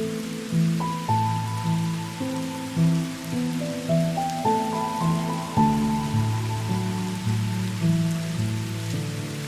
thank you